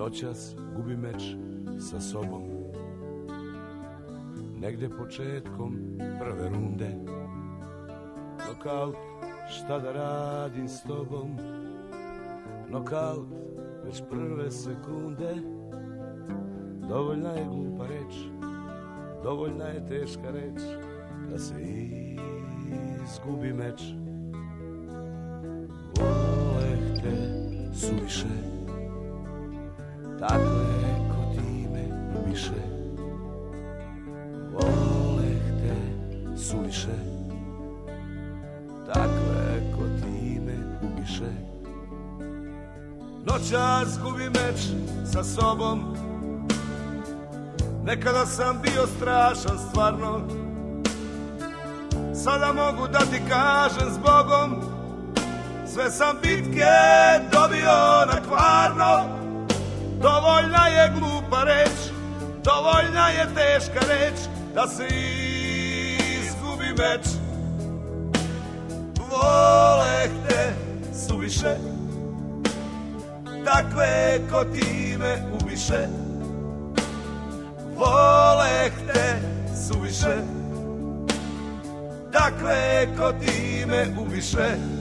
Noćas gubi meč sa sobom. Negde početkom prve runde. Nokaut, šta da radim s tobom? Nokaut, već prve sekunde. Dovoljna je glupa reč Dovoljna je teška reč Da se izgubi meč. Voleh te suviše Takve ko ti me ubiše Voleh te suviše. Takve ko ti me Noćas gubi meč sa sobom. Nekada sam bio strašan stvarno. Sada mogu da ti kažem s Bogom Sve sam bitke dobio na kvarno Dovoljna je teška reč Da se izgubi meč. Voleh te suviše Takve ko ti me ubiše. Voleh te suviše Takve ko ti me ubiše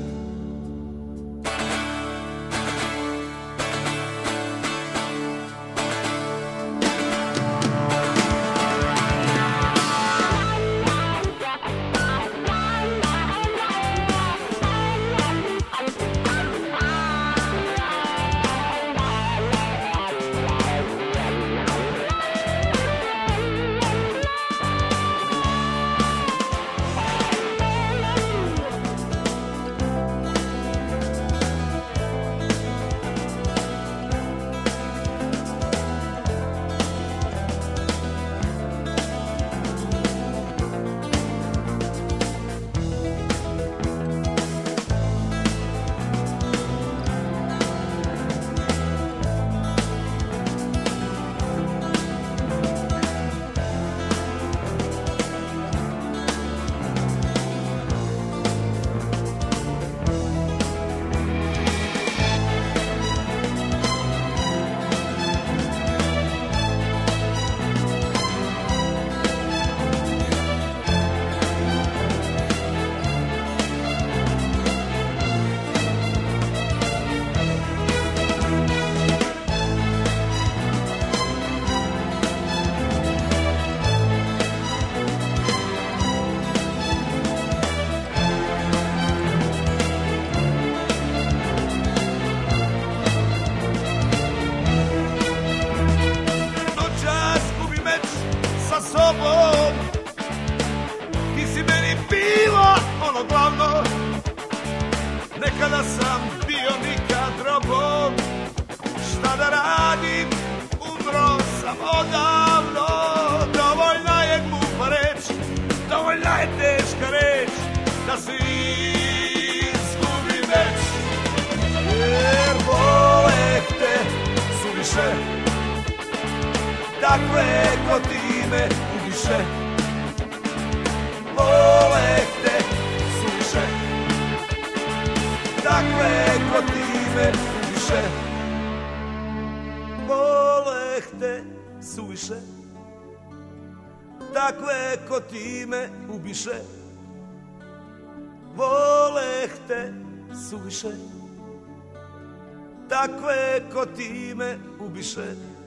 Nekada sam bio nikad robom Šta da radim, umro sam odavno. Dovoljna je glupa reč, dovoljna je teška reč Da se izgubi meč Jer voleh te suviše takve ko ti me ubiše me ubiše Voleh te suviše. Takve ko ti me ubiše. Voleh te suviše. Takve ko ti me ubiše